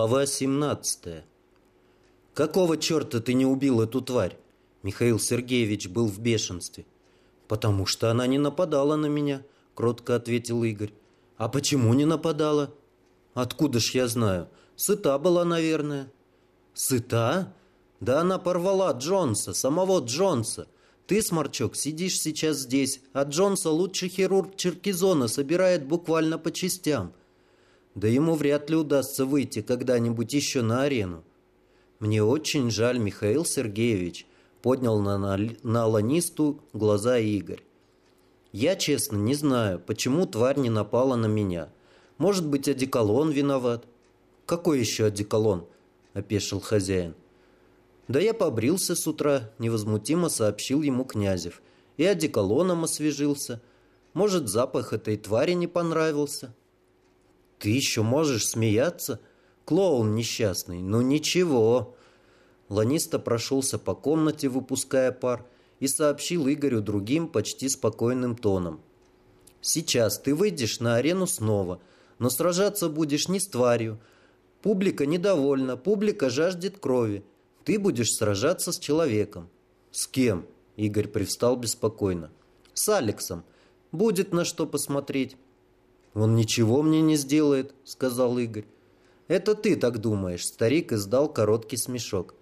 Глава 17 «Какого черта ты не убил эту тварь?» Михаил Сергеевич был в бешенстве. «Потому что она не нападала на меня», — кротко ответил Игорь. «А почему не нападала?» «Откуда ж я знаю? Сыта была, наверное». «Сыта? Да она порвала Джонса, самого Джонса. Ты, Сморчок, сидишь сейчас здесь, а Джонса лучший хирург Черкизона собирает буквально по частям. Да ему вряд ли удастся выйти когда-нибудь еще на арену. Мне очень жаль, Михаил Сергеевич, поднял на, на, на Аланисту глаза Игорь. Я, честно, не знаю, почему тварь не напала на меня. Может быть, одеколон виноват? Какой еще одеколон? Опешил хозяин. Да я побрился с утра, невозмутимо сообщил ему Князев. И одеколоном освежился. Может, запах этой твари не понравился? Ты еще можешь смеяться? Клоун несчастный. Ну ничего. Ланиста прошелся по комнате, выпуская пар, и сообщил Игорю другим почти спокойным тоном. «Сейчас ты выйдешь на арену снова, но сражаться будешь не с тварью. Публика недовольна, публика жаждет крови. Ты будешь сражаться с человеком». «С кем?» — Игорь привстал беспокойно. «С Алексом. Будет на что посмотреть». «Он ничего мне не сделает», — сказал Игорь. «Это ты так думаешь», — старик издал короткий смешок.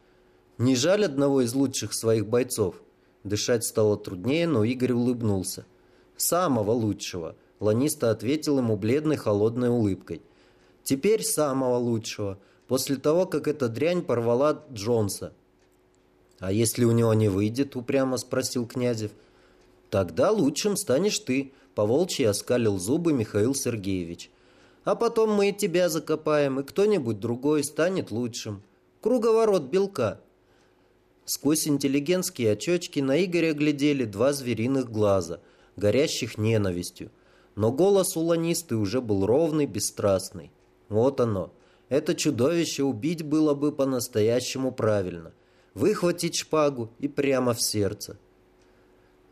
«Не жаль одного из лучших своих бойцов?» Дышать стало труднее, но Игорь улыбнулся. «Самого лучшего», — Ланиста ответил ему бледной холодной улыбкой. «Теперь самого лучшего, после того, как эта дрянь порвала Джонса». «А если у него не выйдет?» — упрямо спросил Князев. «Тогда лучшим станешь ты», Поволчьи оскалил зубы Михаил Сергеевич. «А потом мы тебя закопаем, и кто-нибудь другой станет лучшим. Круговорот белка». Сквозь интеллигентские очечки на Игоря глядели два звериных глаза, горящих ненавистью. Но голос у ланисты уже был ровный, бесстрастный. Вот оно. Это чудовище убить было бы по-настоящему правильно. Выхватить шпагу и прямо в сердце.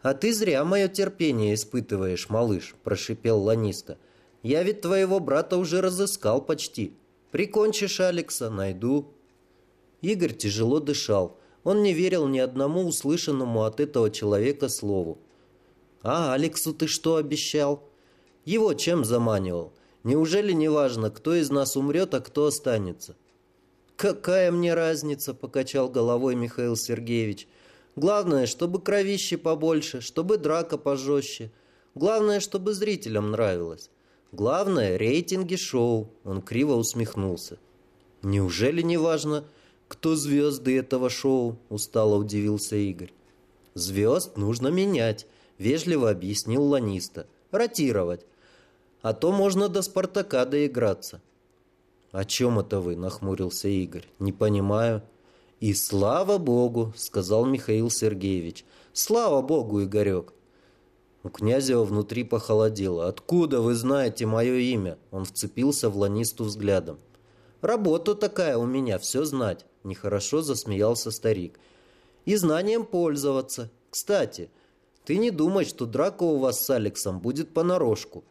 «А ты зря мое терпение испытываешь, малыш», – прошипел Ланиста. «Я ведь твоего брата уже разыскал почти. Прикончишь Алекса, найду». Игорь тяжело дышал. Он не верил ни одному услышанному от этого человека слову. «А Алексу ты что обещал?» «Его чем заманивал? Неужели не важно, кто из нас умрет, а кто останется?» «Какая мне разница?» – покачал головой Михаил Сергеевич. Главное, чтобы кровище побольше, чтобы драка пожестче. Главное, чтобы зрителям нравилось. Главное – рейтинги шоу. Он криво усмехнулся. Неужели не важно, кто звезды этого шоу? Устало удивился Игорь. Звезд нужно менять, вежливо объяснил Ланиста. Ротировать. А то можно до Спартака доиграться. «О чем это вы?» – нахмурился Игорь. «Не понимаю». «И слава Богу!» — сказал Михаил Сергеевич. «Слава Богу, Игорек!» У Князева внутри похолодело. «Откуда вы знаете мое имя?» Он вцепился в Ланисту взглядом. «Работа такая у меня, все знать!» Нехорошо засмеялся старик. «И знанием пользоваться. Кстати, ты не думай, что драка у вас с Алексом будет понарошку.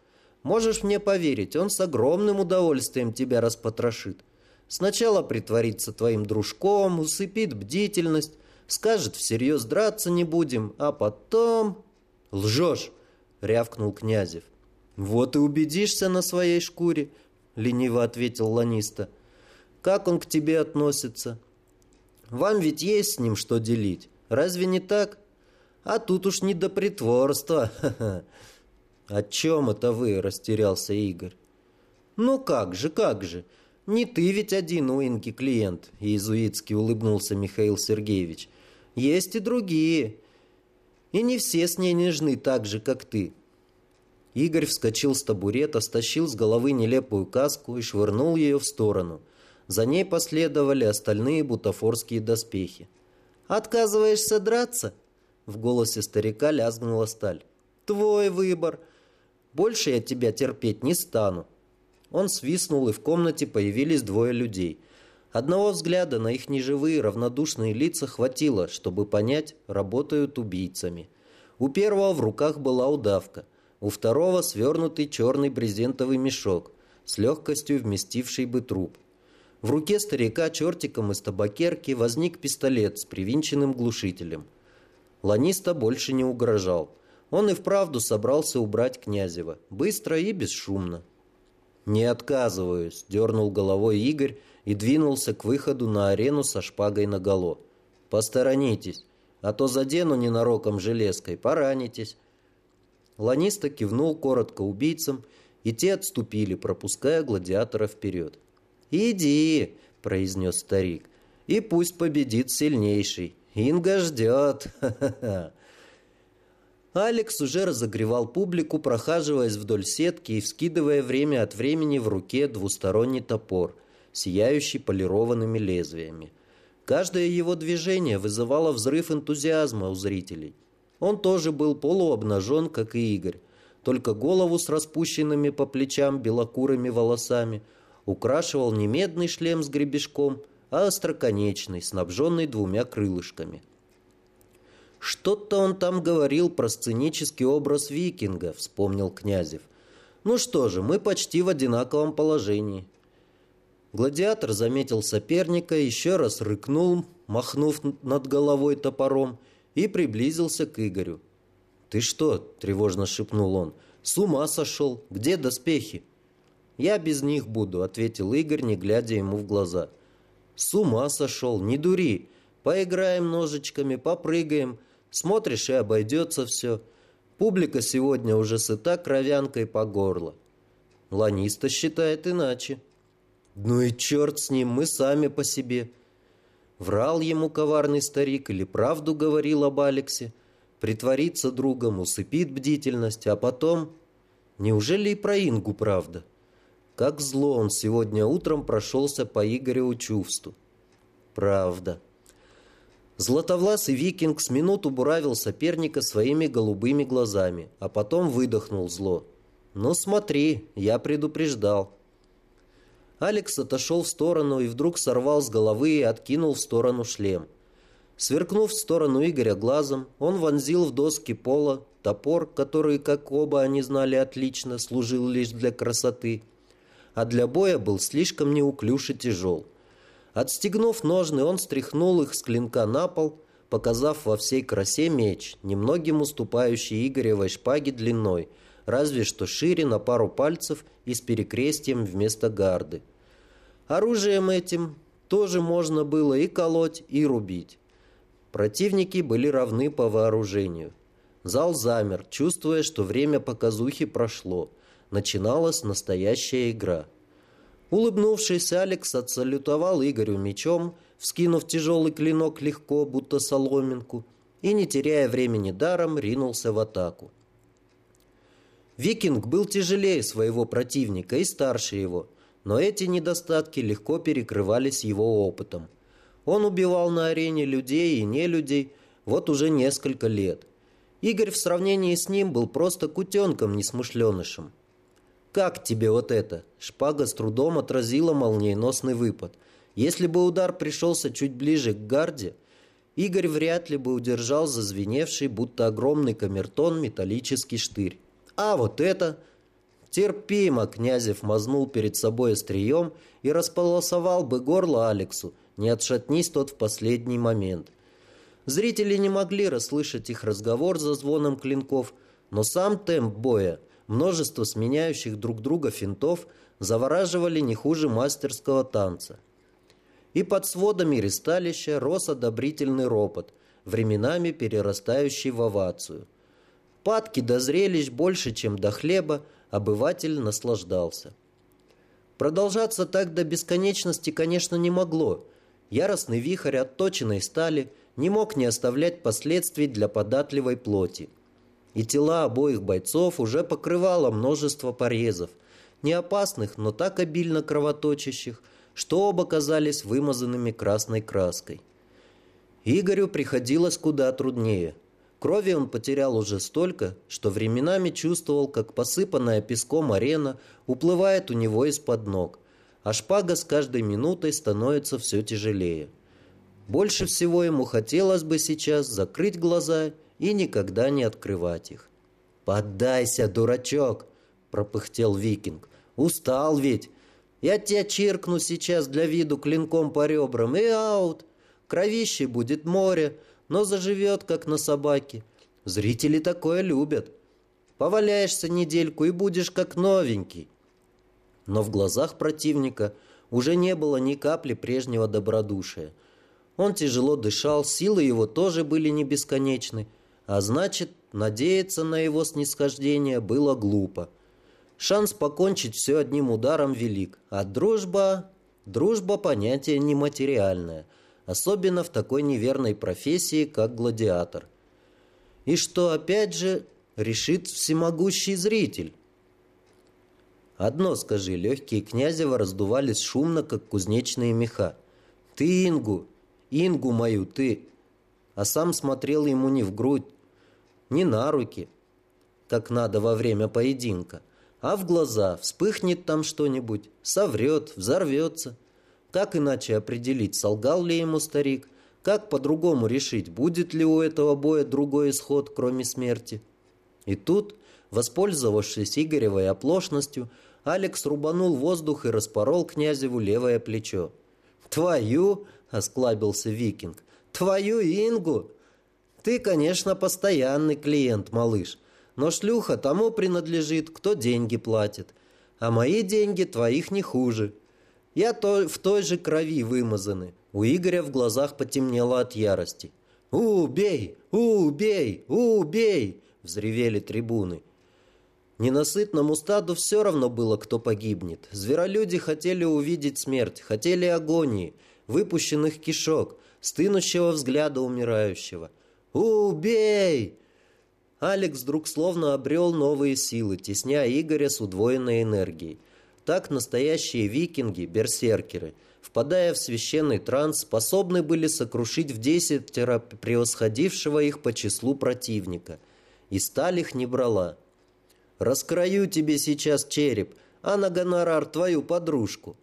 Можешь мне поверить, он с огромным удовольствием тебя распотрошит. Сначала притворится твоим дружком, усыпит бдительность, скажет всерьез драться не будем, а потом... Лжешь, рявкнул Князев. Вот и убедишься на своей шкуре, лениво ответил Ланиста. Как он к тебе относится? Вам ведь есть с ним что делить, разве не так? А тут уж не до притворства. О чем это вы, растерялся Игорь. Ну как же, как же, «Не ты ведь один у Инки клиент», — иезуитски улыбнулся Михаил Сергеевич. «Есть и другие. И не все с ней нежны так же, как ты». Игорь вскочил с табурета, стащил с головы нелепую каску и швырнул ее в сторону. За ней последовали остальные бутафорские доспехи. «Отказываешься драться?» В голосе старика лязгнула сталь. «Твой выбор. Больше я тебя терпеть не стану». Он свистнул, и в комнате появились двое людей. Одного взгляда на их неживые, равнодушные лица хватило, чтобы понять, работают убийцами. У первого в руках была удавка, у второго свернутый черный брезентовый мешок, с легкостью вместивший бы труп. В руке старика чертиком из табакерки возник пистолет с привинченным глушителем. Ланиста больше не угрожал. Он и вправду собрался убрать Князева. Быстро и бесшумно. «Не отказываюсь», — дернул головой Игорь и двинулся к выходу на арену со шпагой наголо. «Посторонитесь, а то задену ненароком железкой, поранитесь». Ланиста кивнул коротко убийцам, и те отступили, пропуская гладиатора вперед. «Иди», — произнес старик, — «и пусть победит сильнейший. Инга ждет. Ха-ха-ха». Алекс уже разогревал публику, прохаживаясь вдоль сетки и вскидывая время от времени в руке двусторонний топор, сияющий полированными лезвиями. Каждое его движение вызывало взрыв энтузиазма у зрителей. Он тоже был полуобнажен, как и Игорь, только голову с распущенными по плечам белокурыми волосами украшивал не медный шлем с гребешком, а остроконечный, снабженный двумя крылышками – что-то он там говорил про сценический образ викинга, вспомнил Князев. Ну что же, мы почти в одинаковом положении. Гладиатор заметил соперника, еще раз рыкнул, махнув над головой топором, и приблизился к Игорю. «Ты что?» – тревожно шепнул он. «С ума сошел! Где доспехи?» «Я без них буду», – ответил Игорь, не глядя ему в глаза. «С ума сошел! Не дури! Поиграем ножичками, попрыгаем, Смотришь, и обойдется все. Публика сегодня уже сыта кровянкой по горло. Ланиста считает иначе. Ну и черт с ним, мы сами по себе. Врал ему коварный старик или правду говорил об Алексе. Притворится другом, усыпит бдительность, а потом... Неужели и про Ингу правда? Как зло он сегодня утром прошелся по Игорю чувству. Правда. Златовласый викинг с минуту буравил соперника своими голубыми глазами, а потом выдохнул зло. «Ну смотри, я предупреждал». Алекс отошел в сторону и вдруг сорвал с головы и откинул в сторону шлем. Сверкнув в сторону Игоря глазом, он вонзил в доски пола топор, который, как оба они знали отлично, служил лишь для красоты, а для боя был слишком неуклюж и тяжел. Отстегнув ножны, он стряхнул их с клинка на пол, показав во всей красе меч, немногим уступающий Игоревой шпаге длиной, разве что шире на пару пальцев и с перекрестием вместо гарды. Оружием этим тоже можно было и колоть, и рубить. Противники были равны по вооружению. Зал замер, чувствуя, что время показухи прошло. Начиналась настоящая игра – Улыбнувшись, Алекс отсалютовал Игорю мечом, вскинув тяжелый клинок легко, будто соломинку, и, не теряя времени даром, ринулся в атаку. Викинг был тяжелее своего противника и старше его, но эти недостатки легко перекрывались его опытом. Он убивал на арене людей и не людей вот уже несколько лет. Игорь в сравнении с ним был просто кутенком-несмышленышем. «Как тебе вот это?» Шпага с трудом отразила молниеносный выпад. Если бы удар пришелся чуть ближе к гарде, Игорь вряд ли бы удержал зазвеневший, будто огромный камертон, металлический штырь. А вот это... Терпимо Князев мазнул перед собой острием и располосовал бы горло Алексу, не отшатнись тот в последний момент. Зрители не могли расслышать их разговор за звоном клинков, но сам темп боя – множество сменяющих друг друга финтов завораживали не хуже мастерского танца. И под сводами ристалища рос одобрительный ропот, временами перерастающий в овацию. Падки до зрелищ больше, чем до хлеба, обыватель наслаждался. Продолжаться так до бесконечности, конечно, не могло. Яростный вихрь отточенной стали не мог не оставлять последствий для податливой плоти и тела обоих бойцов уже покрывало множество порезов, не опасных, но так обильно кровоточащих, что оба казались вымазанными красной краской. Игорю приходилось куда труднее. Крови он потерял уже столько, что временами чувствовал, как посыпанная песком арена уплывает у него из-под ног, а шпага с каждой минутой становится все тяжелее. Больше всего ему хотелось бы сейчас закрыть глаза и никогда не открывать их. «Поддайся, дурачок!» – пропыхтел викинг. «Устал ведь! Я тебя чиркну сейчас для виду клинком по ребрам и аут. Кровище будет море, но заживет, как на собаке. Зрители такое любят. Поваляешься недельку и будешь как новенький. Но в глазах противника уже не было ни капли прежнего добродушия. Он тяжело дышал, силы его тоже были не бесконечны, а значит, надеяться на его снисхождение было глупо. Шанс покончить все одним ударом велик, а дружба... Дружба – понятие нематериальное, особенно в такой неверной профессии, как гладиатор. И что, опять же, решит всемогущий зритель? Одно скажи, легкие князева раздувались шумно, как кузнечные меха. «Ты Ингу! Ингу мою, ты!» А сам смотрел ему не в грудь, не на руки, как надо во время поединка, а в глаза. Вспыхнет там что-нибудь, соврет, взорвется. Как иначе определить, солгал ли ему старик? Как по-другому решить, будет ли у этого боя другой исход, кроме смерти? И тут, воспользовавшись Игоревой оплошностью, Алекс рубанул воздух и распорол князеву левое плечо. «Твою!» — осклабился викинг. «Твою Ингу! Ты, конечно, постоянный клиент, малыш, но шлюха тому принадлежит, кто деньги платит. А мои деньги твоих не хуже. Я то, в той же крови вымазаны». У Игоря в глазах потемнело от ярости. «Убей! Убей! Убей!» — взревели трибуны. Ненасытному стаду все равно было, кто погибнет. Зверолюди хотели увидеть смерть, хотели агонии, выпущенных кишок, стынущего взгляда умирающего. «Убей!» Алекс вдруг словно обрел новые силы, тесня Игоря с удвоенной энергией. Так настоящие викинги, берсеркеры, впадая в священный транс, способны были сокрушить в десятеро превосходившего их по числу противника. И сталь их не брала. Раскрою тебе сейчас череп, а на гонорар твою подружку».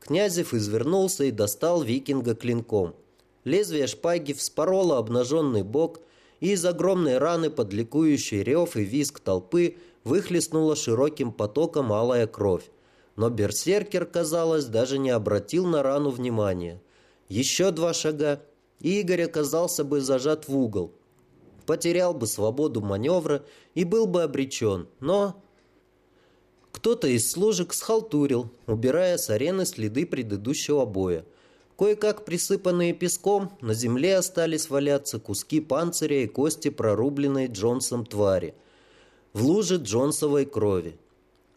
Князев извернулся и достал викинга клинком. Лезвие шпаги вспороло обнаженный бок, и из огромной раны под ликующий рев и визг толпы выхлестнула широким потоком алая кровь. Но берсеркер, казалось, даже не обратил на рану внимания. Еще два шага, и Игорь оказался бы зажат в угол, потерял бы свободу маневра и был бы обречен. Но кто-то из служек схалтурил, убирая с арены следы предыдущего боя. Кое-как присыпанные песком, на земле остались валяться куски панциря и кости прорубленной Джонсом твари. В луже Джонсовой крови.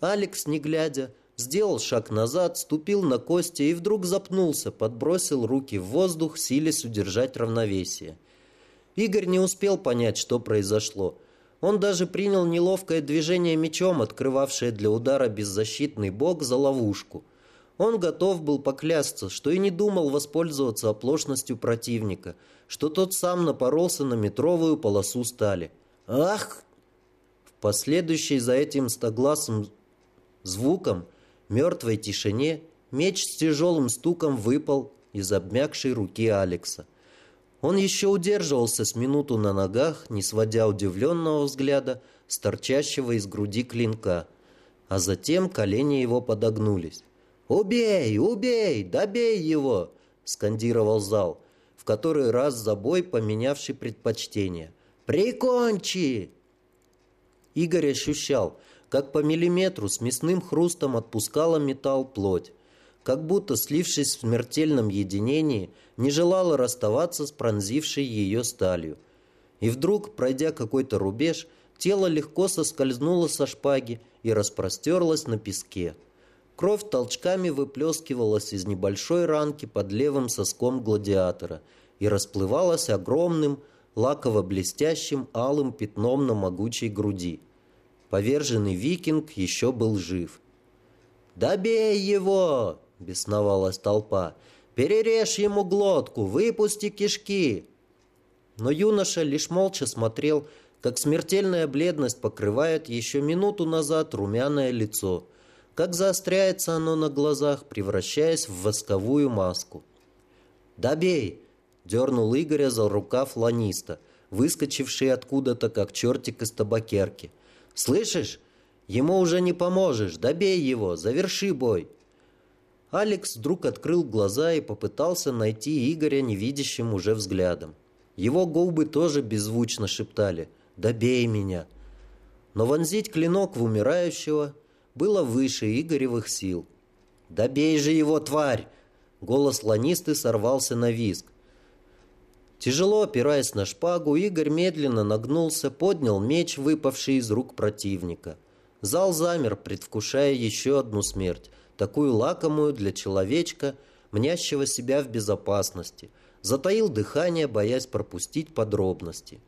Алекс, не глядя, сделал шаг назад, ступил на кости и вдруг запнулся, подбросил руки в воздух, силясь удержать равновесие. Игорь не успел понять, что произошло. Он даже принял неловкое движение мечом, открывавшее для удара беззащитный бок за ловушку. Он готов был поклясться, что и не думал воспользоваться оплошностью противника, что тот сам напоролся на метровую полосу стали. «Ах!» В последующей за этим стогласым звуком, мертвой тишине, меч с тяжелым стуком выпал из обмякшей руки Алекса. Он еще удерживался с минуту на ногах, не сводя удивленного взгляда с торчащего из груди клинка, а затем колени его подогнулись. «Убей! Убей! Добей его!» — скандировал зал, в который раз за бой поменявший предпочтение. «Прикончи!» Игорь ощущал, как по миллиметру с мясным хрустом отпускала металл плоть как будто, слившись в смертельном единении, не желала расставаться с пронзившей ее сталью. И вдруг, пройдя какой-то рубеж, тело легко соскользнуло со шпаги и распростерлось на песке. Кровь толчками выплескивалась из небольшой ранки под левым соском гладиатора и расплывалась огромным, лаково-блестящим алым пятном на могучей груди. Поверженный викинг еще был жив. «Добей его!» — бесновалась толпа. «Перережь ему глотку, выпусти кишки!» Но юноша лишь молча смотрел, как смертельная бледность покрывает еще минуту назад румяное лицо, как заостряется оно на глазах, превращаясь в восковую маску. «Добей!» — дернул Игоря за рукав ланиста, выскочивший откуда-то, как чертик из табакерки. «Слышишь? Ему уже не поможешь, добей его, заверши бой!» Алекс вдруг открыл глаза и попытался найти Игоря невидящим уже взглядом. Его губы тоже беззвучно шептали «Добей меня!». Но вонзить клинок в умирающего было выше Игоревых сил. «Добей же его, тварь!» Голос ланисты сорвался на визг. Тяжело опираясь на шпагу, Игорь медленно нагнулся, поднял меч, выпавший из рук противника. Зал замер, предвкушая еще одну смерть, такую лакомую для человечка, мнящего себя в безопасности. Затаил дыхание, боясь пропустить подробности.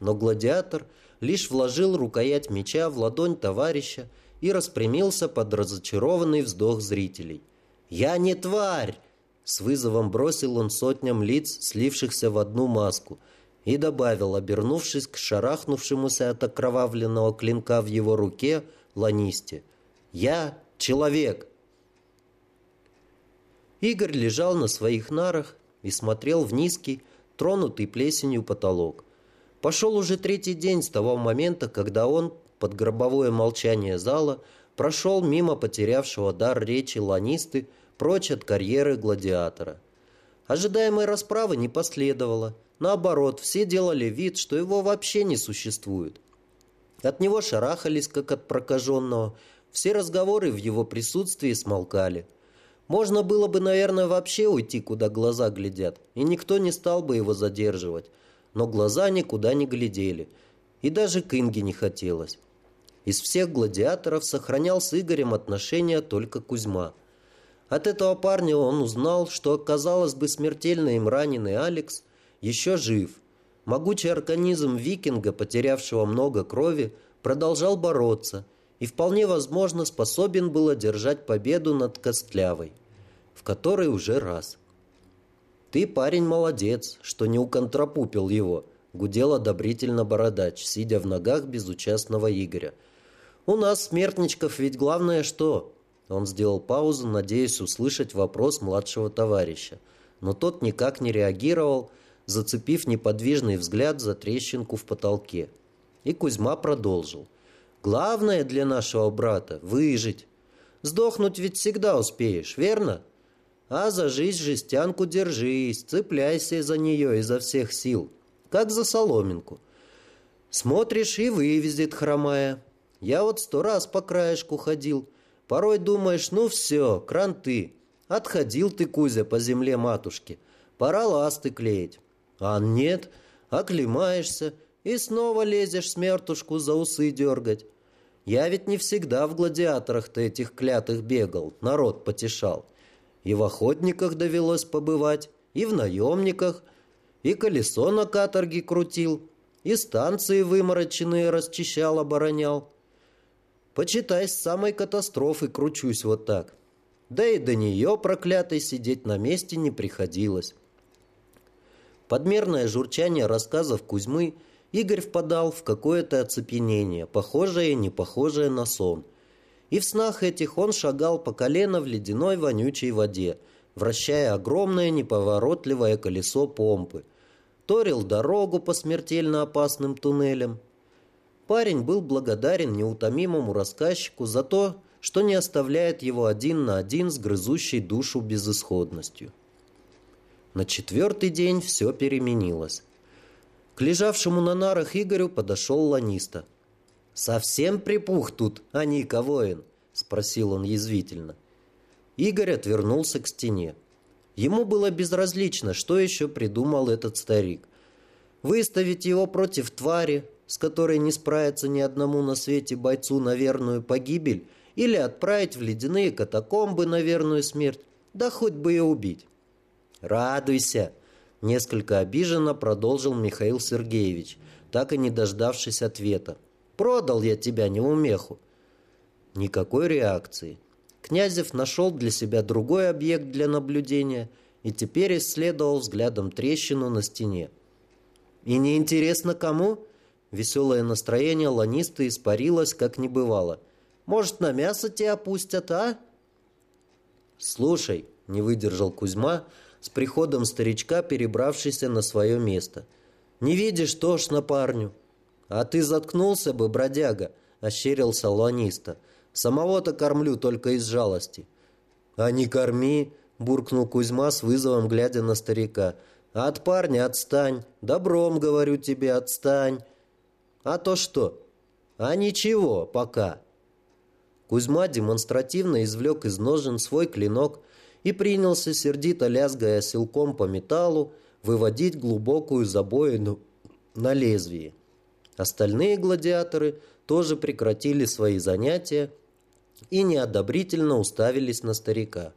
Но гладиатор лишь вложил рукоять меча в ладонь товарища и распрямился под разочарованный вздох зрителей. «Я не тварь!» С вызовом бросил он сотням лиц, слившихся в одну маску, и добавил, обернувшись к шарахнувшемуся от окровавленного клинка в его руке ланисте. «Я человек!» Игорь лежал на своих нарах и смотрел в низкий, тронутый плесенью потолок. Пошел уже третий день с того момента, когда он, под гробовое молчание зала, прошел мимо потерявшего дар речи ланисты, прочь от карьеры гладиатора. Ожидаемой расправы не последовало. Наоборот, все делали вид, что его вообще не существует. От него шарахались, как от прокаженного. Все разговоры в его присутствии смолкали. Можно было бы, наверное, вообще уйти, куда глаза глядят, и никто не стал бы его задерживать. Но глаза никуда не глядели. И даже к Инге не хотелось. Из всех гладиаторов сохранял с Игорем отношения только Кузьма – от этого парня он узнал, что, казалось бы, смертельно им раненый Алекс еще жив. Могучий организм викинга, потерявшего много крови, продолжал бороться и вполне возможно способен был одержать победу над Костлявой, в которой уже раз. «Ты, парень, молодец, что не уконтрапупил его», — гудел одобрительно бородач, сидя в ногах безучастного Игоря. «У нас, смертничков, ведь главное что? Он сделал паузу, надеясь услышать вопрос младшего товарища. Но тот никак не реагировал, зацепив неподвижный взгляд за трещинку в потолке. И Кузьма продолжил. «Главное для нашего брата — выжить. Сдохнуть ведь всегда успеешь, верно? А за жизнь жестянку держись, цепляйся за нее изо всех сил, как за соломинку. Смотришь и вывезет хромая. Я вот сто раз по краешку ходил — Порой думаешь, ну все, кранты. Отходил ты, Кузя, по земле матушки. Пора ласты клеить. А нет, оклемаешься и снова лезешь смертушку за усы дергать. Я ведь не всегда в гладиаторах-то этих клятых бегал, народ потешал. И в охотниках довелось побывать, и в наемниках, и колесо на каторге крутил, и станции вымороченные расчищал, оборонял. Почитай, с самой катастрофы кручусь вот так. Да и до нее, проклятой, сидеть на месте не приходилось. Подмерное журчание рассказов Кузьмы Игорь впадал в какое-то оцепенение, похожее и не похожее на сон. И в снах этих он шагал по колено в ледяной вонючей воде, вращая огромное неповоротливое колесо помпы. Торил дорогу по смертельно опасным туннелям, Парень был благодарен неутомимому рассказчику за то, что не оставляет его один на один с грызущей душу безысходностью. На четвертый день все переменилось. К лежавшему на нарах Игорю подошел ланиста. «Совсем припух тут, а Ника воин?» – спросил он язвительно. Игорь отвернулся к стене. Ему было безразлично, что еще придумал этот старик. Выставить его против твари, с которой не справится ни одному на свете бойцу на верную погибель, или отправить в ледяные катакомбы на верную смерть, да хоть бы и убить. «Радуйся!» – несколько обиженно продолжил Михаил Сергеевич, так и не дождавшись ответа. «Продал я тебя неумеху!» Никакой реакции. Князев нашел для себя другой объект для наблюдения и теперь исследовал взглядом трещину на стене. «И неинтересно кому?» Веселое настроение ланиста испарилось, как не бывало. «Может, на мясо тебя опустят, а?» «Слушай», — не выдержал Кузьма, с приходом старичка, перебравшийся на свое место. «Не видишь тошно парню?» «А ты заткнулся бы, бродяга», — ощерился ланиста. «Самого-то кормлю только из жалости». «А не корми!» – буркнул Кузьма с вызовом, глядя на старика. «От парня отстань! Добром, говорю тебе, отстань!» «А то что?» «А ничего, пока!» Кузьма демонстративно извлек из ножен свой клинок и принялся, сердито лязгая силком по металлу, выводить глубокую забоину на лезвии. Остальные гладиаторы тоже прекратили свои занятия и неодобрительно уставились на старика.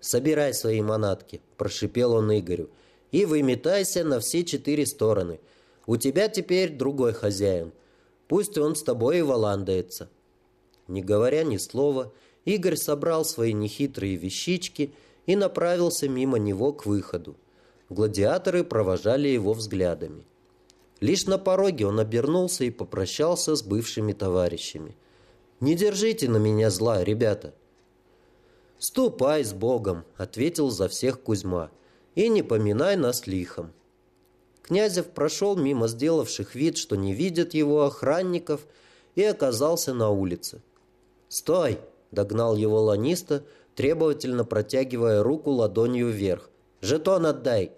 «Собирай свои манатки», – прошипел он Игорю, – «и выметайся на все четыре стороны. У тебя теперь другой хозяин. Пусть он с тобой и валандается». Не говоря ни слова, Игорь собрал свои нехитрые вещички и направился мимо него к выходу. Гладиаторы провожали его взглядами. Лишь на пороге он обернулся и попрощался с бывшими товарищами. «Не держите на меня зла, ребята!» «Ступай с Богом!» — ответил за всех Кузьма. «И не поминай нас лихом!» Князев прошел мимо сделавших вид, что не видят его охранников, и оказался на улице. «Стой!» — догнал его ланиста, требовательно протягивая руку ладонью вверх. «Жетон отдай!»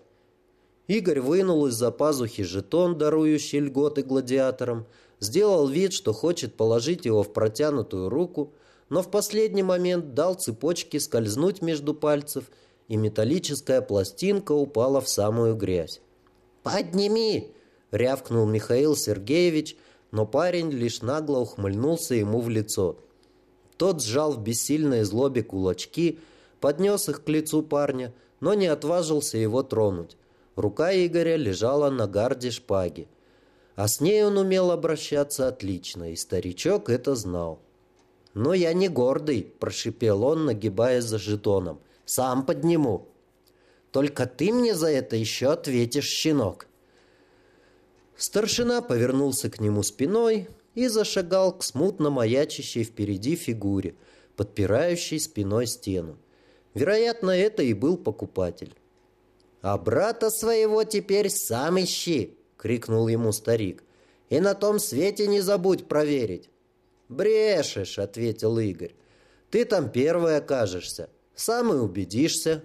Игорь вынул из-за пазухи жетон, дарующий льготы гладиаторам, сделал вид, что хочет положить его в протянутую руку, но в последний момент дал цепочке скользнуть между пальцев, и металлическая пластинка упала в самую грязь. «Подними!» — рявкнул Михаил Сергеевич, но парень лишь нагло ухмыльнулся ему в лицо. Тот сжал в бессильной злобе кулачки, поднес их к лицу парня, но не отважился его тронуть. Рука Игоря лежала на гарде шпаги. А с ней он умел обращаться отлично, и старичок это знал. «Но я не гордый», – прошипел он, нагибаясь за жетоном. «Сам подниму». «Только ты мне за это еще ответишь, щенок». Старшина повернулся к нему спиной и зашагал к смутно маячащей впереди фигуре, подпирающей спиной стену. Вероятно, это и был покупатель. «А брата своего теперь сам ищи!» — крикнул ему старик. «И на том свете не забудь проверить!» «Брешешь!» — ответил Игорь. «Ты там первый окажешься, сам и убедишься!»